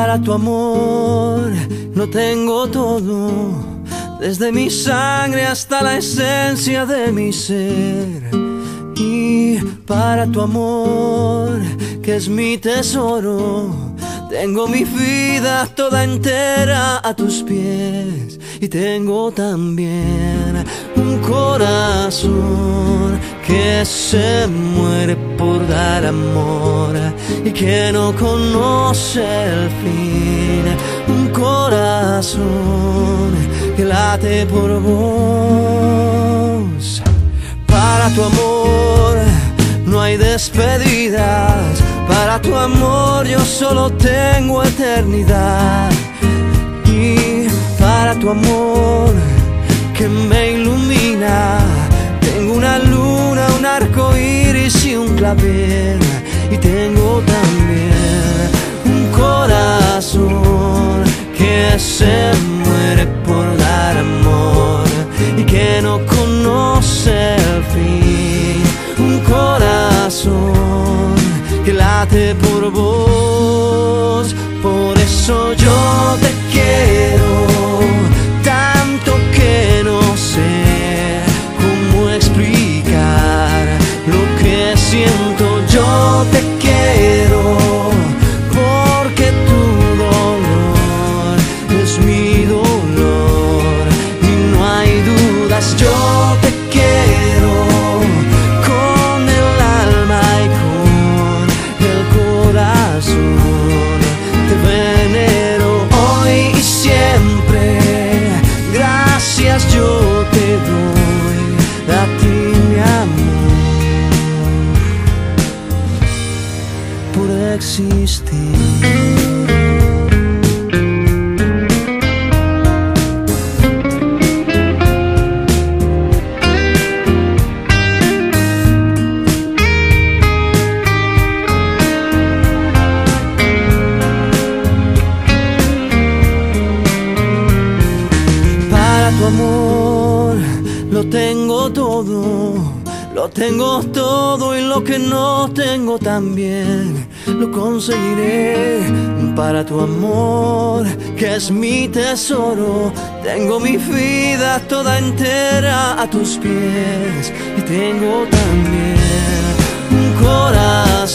Para tu amor lo tengo todo, desde mi sangre hasta la esencia de mi ser. Y para tu amor, que es mi tesoro, tengo mi vida toda entera a tus pies. Y tengo también corazón que se muere por dar amor y que no conoce el fin. Un corazón que late por vos. Para tu amor no hay despedidas. Para tu amor yo solo tengo eternidad. Y para tu amor que me ilumina, Y tengo también un corazón que se muere por dar amor y que no conoce el fin. Un corazón que late por vos, por eso yo te quiero por existir. Para tu amor lo tengo todo, lo tengo todo y lo que no tengo también lo conseguiré. Para tu amor, que es mi tesoro, tengo mi vida toda entera a tus pies y tengo también un corazón